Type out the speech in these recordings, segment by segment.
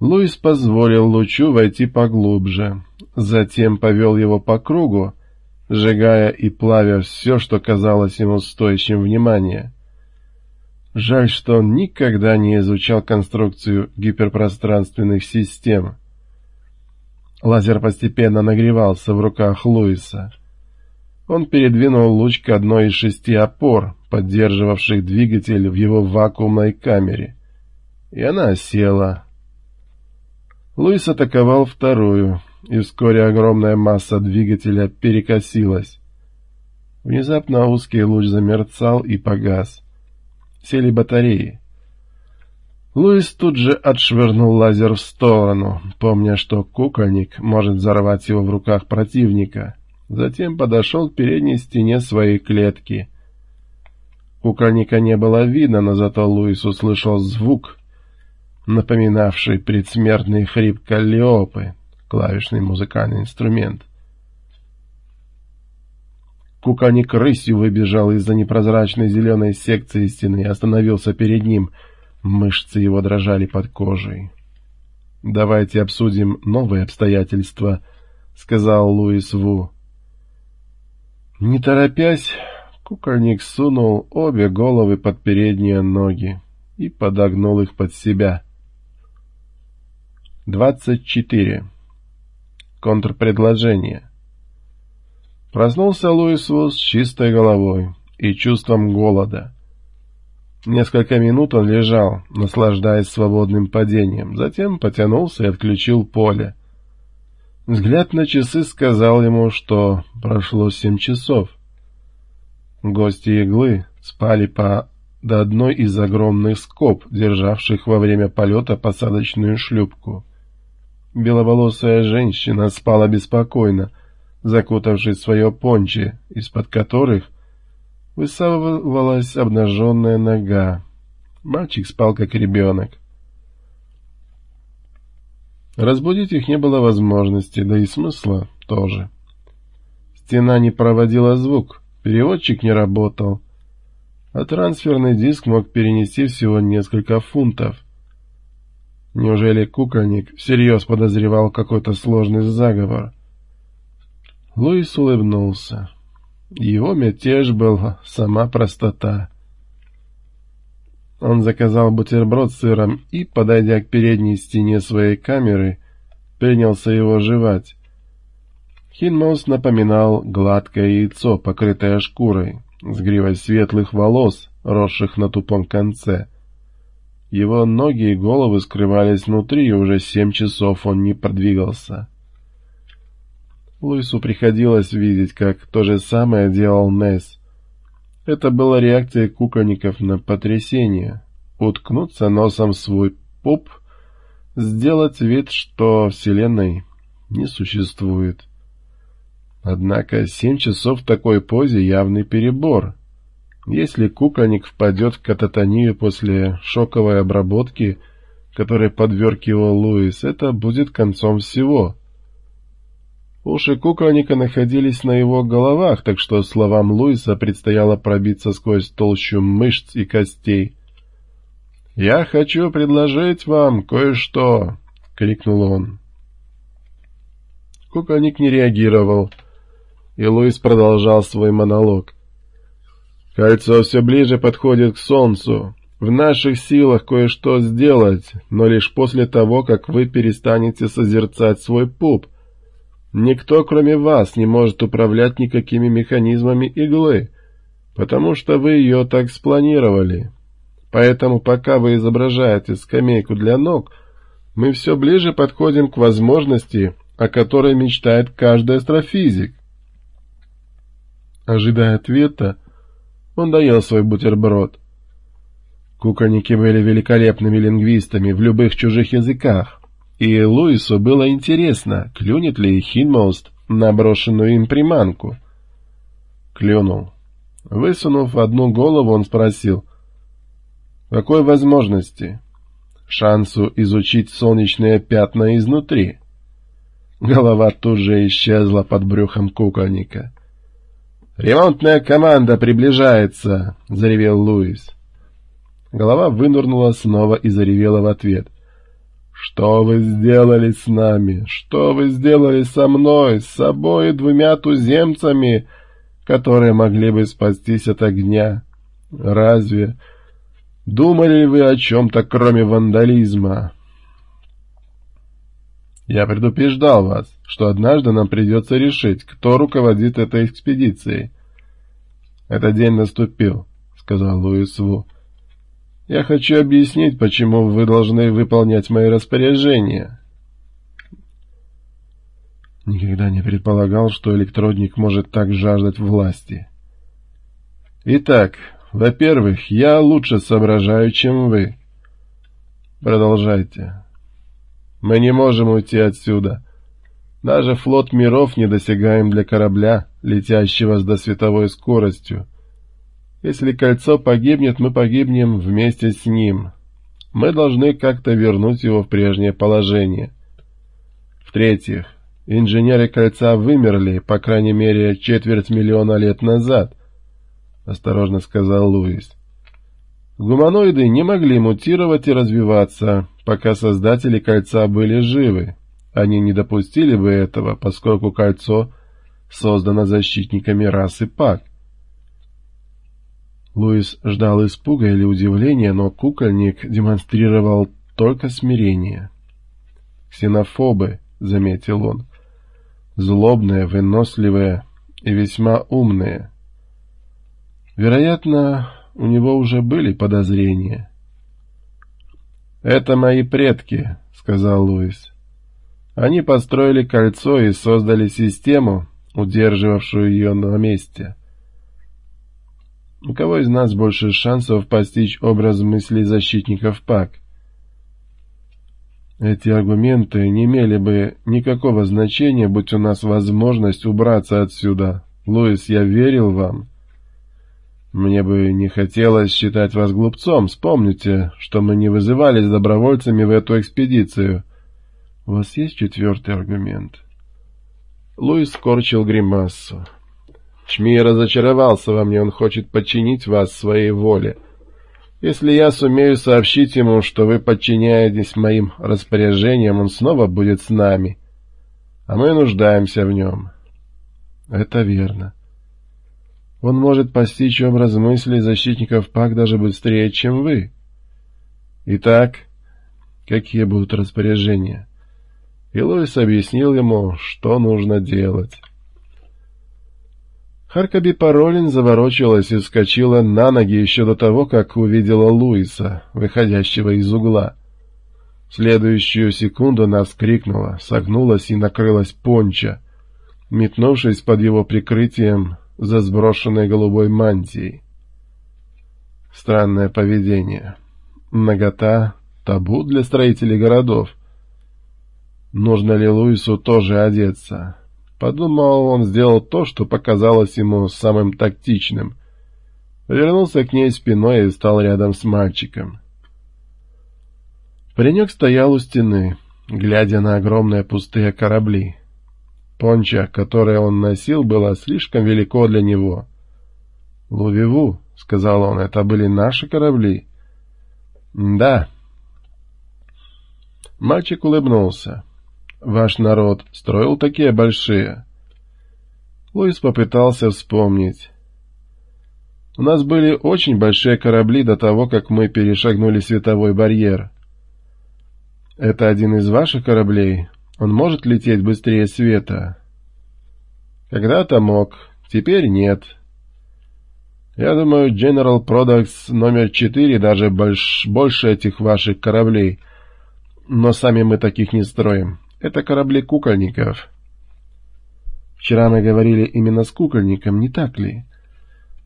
Луис позволил лучу войти поглубже, затем повел его по кругу, сжигая и плавя все, что казалось ему стоящим внимания. Жаль, что он никогда не изучал конструкцию гиперпространственных систем. Лазер постепенно нагревался в руках Луиса. Он передвинул луч к одной из шести опор, поддерживавших двигатель в его вакуумной камере, и она села. Луис атаковал вторую, и вскоре огромная масса двигателя перекосилась. Внезапно узкий луч замерцал и погас. Сели батареи. Луис тут же отшвырнул лазер в сторону, помня, что кукольник может взорвать его в руках противника. Затем подошел к передней стене своей клетки. Кукольника не было видно, но зато Луис услышал звук, напоминавший предсмертный хрип Каллиопы, клавишный музыкальный инструмент. Кукольник рысью выбежал из-за непрозрачной зеленой секции стены и остановился перед ним. Мышцы его дрожали под кожей. «Давайте обсудим новые обстоятельства», — сказал Луис Ву. Не торопясь, кукольник сунул обе головы под передние ноги и подогнул их под себя. Двадцать четыре. Контрпредложение. Проснулся Луис Вуз с чистой головой и чувством голода. Несколько минут он лежал, наслаждаясь свободным падением, затем потянулся и отключил поле. Взгляд на часы сказал ему, что прошло семь часов. Гости иглы спали по до одной из огромных скоб, державших во время полета посадочную шлюпку. Беловолосая женщина спала беспокойно, закутавшись в свое понче, из-под которых высовывалась обнаженная нога. Мальчик спал как ребенок. Разбудить их не было возможности, да и смысла тоже. Стена не проводила звук, переводчик не работал, а трансферный диск мог перенести всего несколько фунтов. Неужели кукольник всерьез подозревал какой-то сложный заговор? Луис улыбнулся. Его мятеж был сама простота. Он заказал бутерброд с сыром и, подойдя к передней стене своей камеры, принялся его жевать. Хинмоус напоминал гладкое яйцо, покрытое шкурой, с гривой светлых волос, росших на тупом конце. Его ноги и головы скрывались внутри, и уже семь часов он не продвигался. Луису приходилось видеть, как то же самое делал Несс. Это была реакция кукольников на потрясение. Уткнуться носом в свой пуп, сделать вид, что Вселенной не существует. Однако семь часов в такой позе явный перебор. Если кукольник впадет в кататонию после шоковой обработки, которой подверг его Луис, это будет концом всего — Уши кукольника находились на его головах, так что словам Луиса предстояло пробиться сквозь толщу мышц и костей. «Я хочу предложить вам кое-что!» — крикнул он. Кукольник не реагировал, и Луис продолжал свой монолог. «Кольцо все ближе подходит к Солнцу. В наших силах кое-что сделать, но лишь после того, как вы перестанете созерцать свой пуп — Никто, кроме вас, не может управлять никакими механизмами иглы, потому что вы ее так спланировали. Поэтому пока вы изображаете скамейку для ног, мы все ближе подходим к возможности, о которой мечтает каждый астрофизик. Ожидая ответа, он доел свой бутерброд. Кукольники были великолепными лингвистами в любых чужих языках и Луису было интересно, клюнет ли Хинмоуст на брошенную им приманку. Клюнул. Высунув одну голову, он спросил, «Какой возможности?» «Шансу изучить солнечные пятна изнутри». Голова тут же исчезла под брюхом кукольника. «Ремонтная команда приближается!» — заревел Луис. Голова вынырнула снова и заревела в ответ — «Что вы сделали с нами? Что вы сделали со мной, с собой и двумя туземцами, которые могли бы спастись от огня? Разве думали вы о чем-то, кроме вандализма?» «Я предупреждал вас, что однажды нам придется решить, кто руководит этой экспедицией». «Этот день наступил», — сказал Луис Ву. Я хочу объяснить, почему вы должны выполнять мои распоряжения. Никогда не предполагал, что электродник может так жаждать власти. Итак, во-первых, я лучше соображаю, чем вы. Продолжайте. Мы не можем уйти отсюда. Даже флот миров недосягаем для корабля, летящего с досветовой скоростью. Если кольцо погибнет, мы погибнем вместе с ним. Мы должны как-то вернуть его в прежнее положение. В-третьих, инженеры кольца вымерли, по крайней мере, четверть миллиона лет назад, — осторожно сказал Луис. Гуманоиды не могли мутировать и развиваться, пока создатели кольца были живы. Они не допустили бы этого, поскольку кольцо создано защитниками расы Пак. Луис ждал испуга или удивления, но кукольник демонстрировал только смирение. «Ксенофобы», — заметил он, — «злобные, выносливые и весьма умные». Вероятно, у него уже были подозрения. «Это мои предки», — сказал Луис. «Они построили кольцо и создали систему, удерживавшую ее на месте». У кого из нас больше шансов постичь образ мыслей защитников ПАК? Эти аргументы не имели бы никакого значения, будь у нас возможность убраться отсюда. Луис, я верил вам. Мне бы не хотелось считать вас глупцом. Вспомните, что мы не вызывались добровольцами в эту экспедицию. У вас есть четвертый аргумент? Луис скорчил гримассу. Чми разочаровался во мне, он хочет подчинить вас своей воле. Если я сумею сообщить ему, что вы подчиняетесь моим распоряжениям, он снова будет с нами. А мы нуждаемся в нем. Это верно. Он может постичь образ мыслей защитников ПАК даже быстрее, чем вы. Итак, какие будут распоряжения? И Луис объяснил ему, что нужно делать. Харкаби Паролин заворочилась и вскочила на ноги еще до того, как увидела Луиса, выходящего из угла. В следующую секунду она вскрикнула, согнулась и накрылась понча, метнувшись под его прикрытием за сброшенной голубой мантией. Странное поведение. Нагота — табу для строителей городов. Нужно ли Луису тоже одеться? Подумал, он сделал то, что показалось ему самым тактичным. Повернулся к ней спиной и стал рядом с мальчиком. Паренек стоял у стены, глядя на огромные пустые корабли. Понча, которое он носил, было слишком велико для него. «Лувиву», — сказал он, — «это были наши корабли». «Да». Мальчик улыбнулся. Ваш народ строил такие большие?» Луис попытался вспомнить. «У нас были очень большие корабли до того, как мы перешагнули световой барьер. Это один из ваших кораблей? Он может лететь быстрее света?» «Когда-то мог, теперь нет». Я думаю, General Products номер четыре даже больш... больше этих ваших кораблей. Но сами мы таких не строим. Это корабли кукольников. Вчера мы говорили именно с кукольником, не так ли?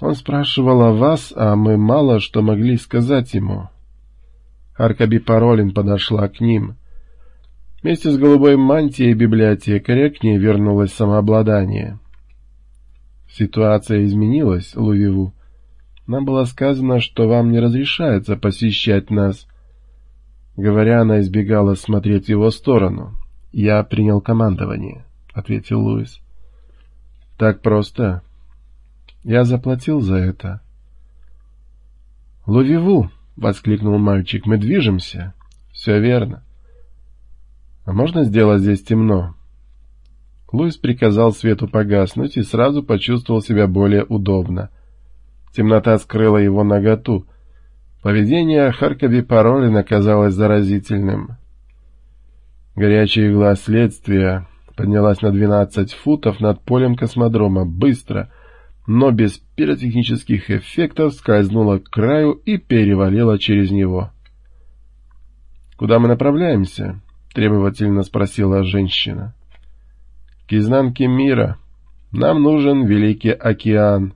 Он спрашивал о вас, а мы мало что могли сказать ему. Аркаби Паролин подошла к ним. Вместе с голубой мантией библиотекаря к ней вернулось самообладание. Ситуация изменилась, Лувиву. Нам было сказано, что вам не разрешается посещать нас. Говоря, она избегала смотреть в его сторону. «Я принял командование», — ответил Луис. «Так просто. Я заплатил за это». «Лувиву!» — воскликнул мальчик. «Мы движемся». «Все верно. «А можно сделать здесь темно?» Луис приказал свету погаснуть и сразу почувствовал себя более удобно. Темнота скрыла его наготу. Поведение Харкоби Паролина казалось заразительным. Горячая игла следствия поднялась на 12 футов над полем космодрома быстро, но без пиротехнических эффектов скользнула к краю и перевалила через него. «Куда мы направляемся?» — требовательно спросила женщина. «К изнанке мира. Нам нужен Великий океан».